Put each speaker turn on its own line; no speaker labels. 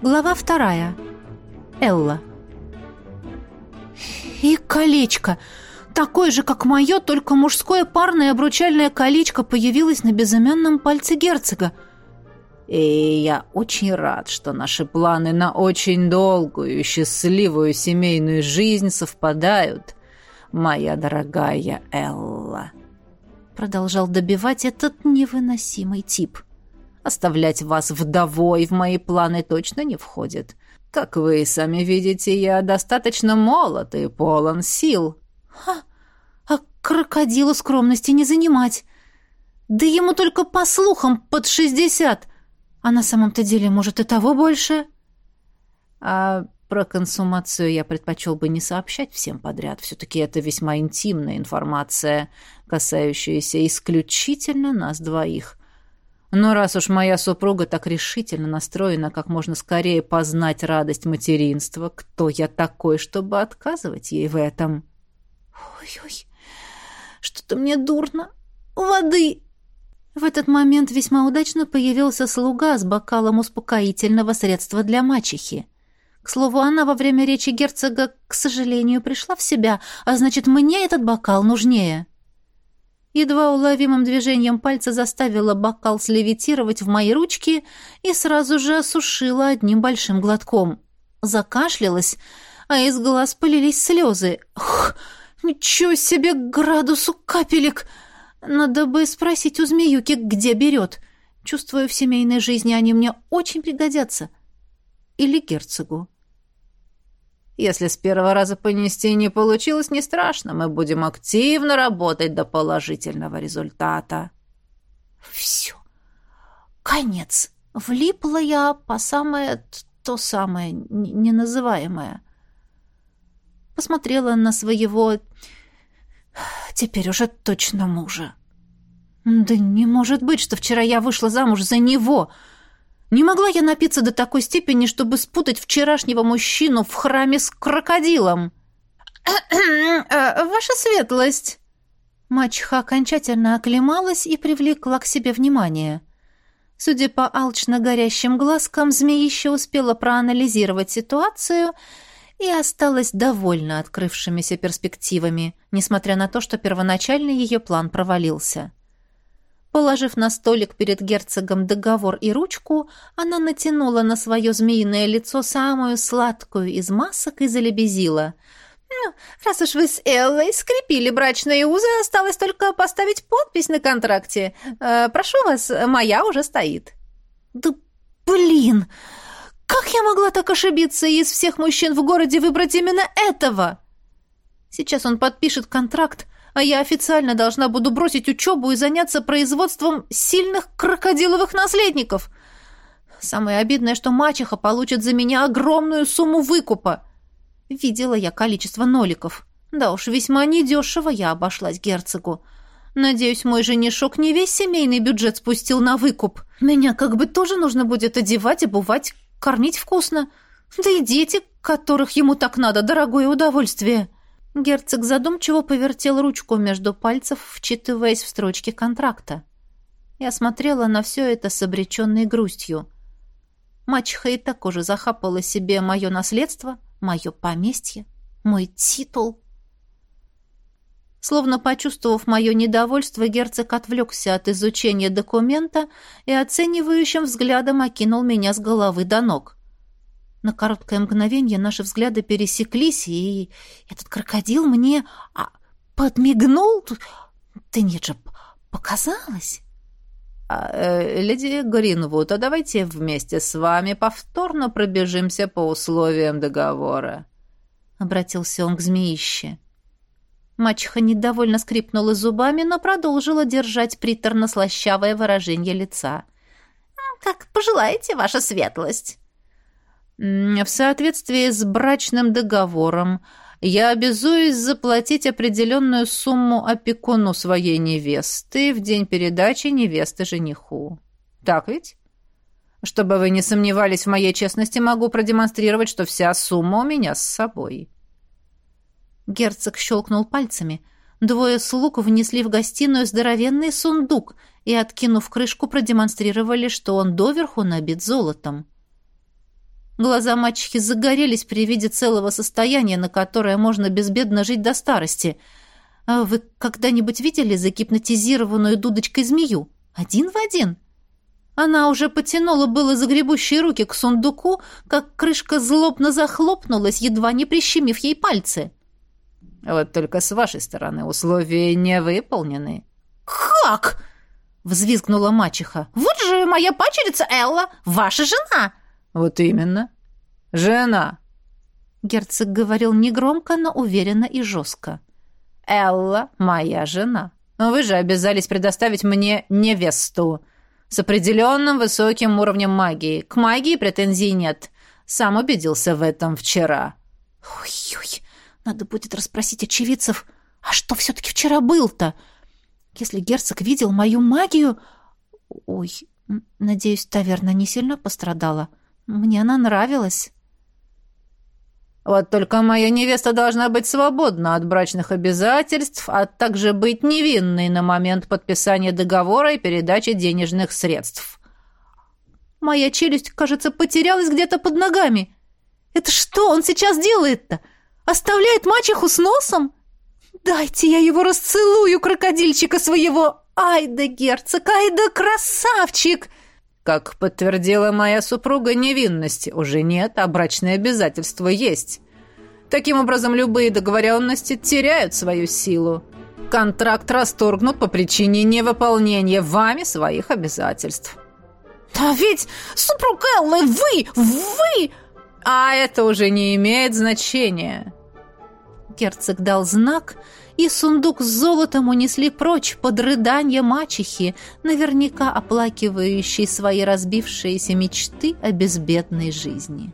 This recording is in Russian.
Глава вторая. Элла. И колечко. Такое же, как мое, только мужское парное обручальное колечко появилось на безымянном пальце герцога.
И я очень рад, что наши планы на очень долгую и счастливую семейную жизнь совпадают, моя дорогая Элла.
Продолжал добивать этот невыносимый тип. Оставлять вас вдовой в мои планы точно не входит. Как вы сами видите, я достаточно молод и полон сил. Ха! А крокодилу скромности не занимать. Да ему только по слухам под шестьдесят. А на самом-то деле, может, и того больше?
А про консумацию я предпочел бы не сообщать всем подряд. Все-таки это весьма интимная информация, касающаяся исключительно нас двоих. Но раз уж моя супруга так решительно настроена как можно скорее познать радость материнства, кто я такой, чтобы отказывать ей в этом?
Ой-ой, что-то мне дурно. Воды! В этот момент весьма удачно появился слуга с бокалом успокоительного средства для мачехи. К слову, она во время речи герцога, к сожалению, пришла в себя, а значит, мне этот бокал нужнее. Едва уловимым движением пальца заставила бокал слевитировать в мои ручки и сразу же осушила одним большим глотком. Закашлялась, а из глаз полились слезы. Ух, ничего себе градусу капелек! Надо бы спросить у змеюки, где берет. Чувствую, в семейной жизни они мне очень пригодятся. Или герцогу.
Если с первого раза понести не получилось, не страшно. Мы будем активно работать до положительного результата.
Все. Конец. Влипла я по самое то самое, неназываемое. Посмотрела на своего... Теперь уже точно мужа. Да не может быть, что вчера я вышла замуж за него — не могла я напиться до такой степени, чтобы спутать вчерашнего мужчину в храме с крокодилом. Э, «Ваша светлость!» Мачеха окончательно оклемалась и привлекла к себе внимание. Судя по алчно горящим глазкам, змеище успела проанализировать ситуацию и осталась довольна открывшимися перспективами, несмотря на то, что первоначальный ее план провалился. Положив на столик перед герцогом договор и ручку, она натянула на свое змеиное лицо самую сладкую из масок и залебезила. «Ну, раз уж вы с Эллой скрепили брачные узы, осталось только поставить подпись на контракте. Э, прошу вас, моя уже стоит». «Да блин! Как я могла так ошибиться и из всех мужчин в городе выбрать именно этого?» Сейчас он подпишет контракт, а я официально должна буду бросить учебу и заняться производством сильных крокодиловых наследников. Самое обидное, что мачеха получит за меня огромную сумму выкупа. Видела я количество ноликов. Да уж, весьма недешево я обошлась герцогу. Надеюсь, мой женишок не весь семейный бюджет спустил на выкуп. Меня как бы тоже нужно будет одевать, обувать, кормить вкусно. Да и дети, которых ему так надо, дорогое удовольствие. Герцог задумчиво повертел ручку между пальцев, вчитываясь в строчки контракта. Я смотрела на все это с обреченной грустью. Мачеха и так уже захапала себе мое наследство, мое поместье, мой титул. Словно почувствовав мое недовольство, герцог отвлекся от изучения документа и оценивающим взглядом окинул меня с головы до ног. На короткое мгновение наши взгляды пересеклись, и этот крокодил мне а, подмигнул. Да нет же, показалось.
А, э, леди Гринвуд, а давайте вместе с вами повторно пробежимся по условиям договора.
Обратился он к змеище. Мачеха недовольно скрипнула зубами, но продолжила держать приторно-слащавое выражение лица. «Как пожелаете, ваша светлость!»
В соответствии с брачным договором я обязуюсь заплатить определенную сумму опекуну своей невесты в день передачи невесты жениху. Так ведь? Чтобы вы не сомневались в моей честности, могу продемонстрировать, что вся сумма у меня с собой.
Герцог щелкнул пальцами. Двое слуг внесли в гостиную здоровенный сундук и, откинув крышку, продемонстрировали, что он доверху набит золотом. Глаза мачехи загорелись при виде целого состояния, на которое можно безбедно жить до старости. А вы когда-нибудь видели загипнотизированную дудочкой змею? Один в один. Она уже потянула было загребущие руки к сундуку, как крышка злобно захлопнулась, едва не прищемив ей пальцы.
Вот только с вашей стороны условия не выполнены.
«Как?» — взвизгнула мачеха. «Вот же моя пачерица Элла, ваша жена!»
«Вот именно. Жена!»
Герцог говорил негромко, но уверенно и жестко.
«Элла — моя жена. Но вы же обязались предоставить мне невесту с определенным высоким уровнем магии. К магии претензий нет. Сам убедился в этом вчера».
«Ой-ой, надо будет расспросить очевидцев. А что все-таки вчера был-то? Если герцог видел мою магию... Ой, надеюсь, таверна не сильно пострадала. Мне она нравилась».
Вот только моя невеста должна быть свободна от брачных обязательств, а также быть невинной на момент подписания договора и передачи денежных средств.
Моя челюсть, кажется, потерялась где-то под ногами. Это что он сейчас делает-то? Оставляет мачеху с носом? Дайте я его расцелую, крокодильчика своего. Ай да герцог, ай да красавчик!
Как подтвердила моя супруга, невинности уже нет, а брачные обязательства есть. Таким образом, любые договоренности теряют свою силу. Контракт расторгнут по причине невыполнения вами своих обязательств.
«Да ведь, супруг Эллы, вы, вы...»
«А это уже не имеет значения».
Герцог дал знак, и сундук с золотом унесли прочь под рыданье мачехи, наверняка оплакивающей свои разбившиеся мечты о безбедной жизни.